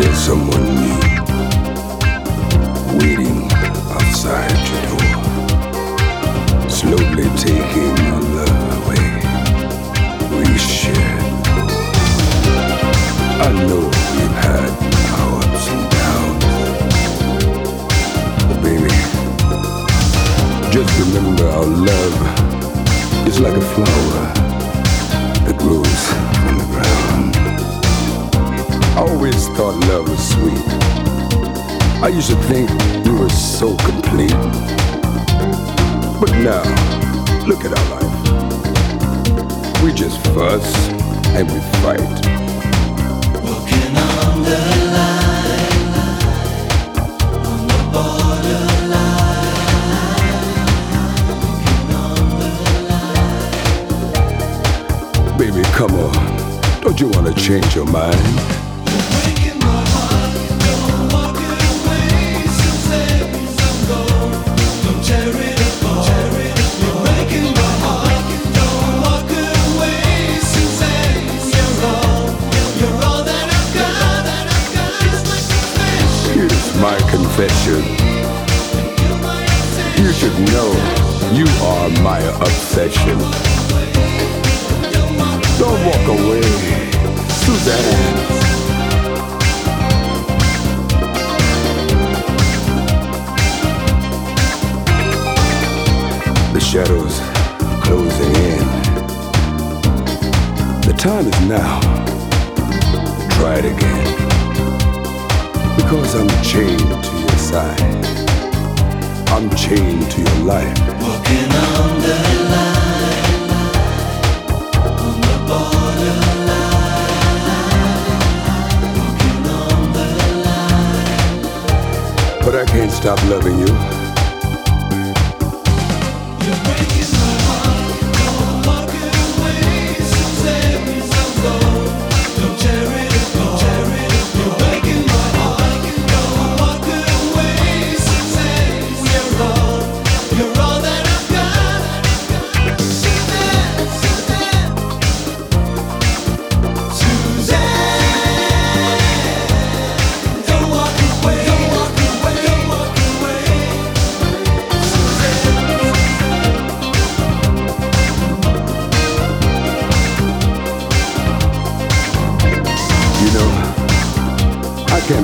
There's someone new waiting outside your door, slowly taking your love away. We shared. I know we've had our ups and downs, but baby, just remember our love is like a flower that grows always thought love was sweet. I used to think we were so complete. But now, look at our life. We just fuss and we fight. Walking on the line, on the borderline. Baby, come on. Don't you want to change your mind? My obsession. You should know you are my obsession. Don't walk away, Suzanne. The shadows closing in. The time is now. Try it again. Because I'm chained to side. I'm chained to your life. Walking on the line, on the borderline. Walking on the line. But I can't stop loving you. You're breaking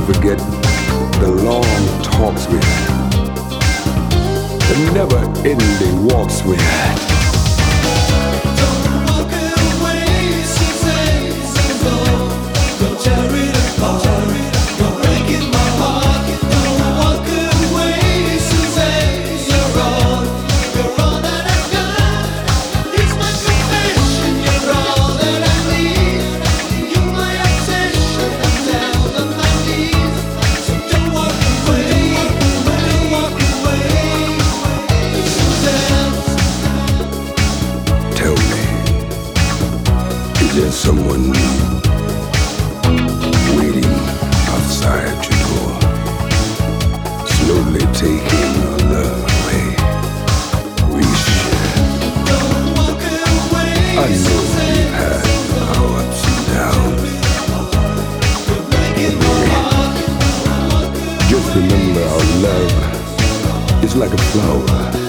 forget the long talks we had, the never ending walks we had. Is there someone new waiting outside your door, slowly taking your love away? We share. I know we've had our ups and downs. Just remember our love is like a flower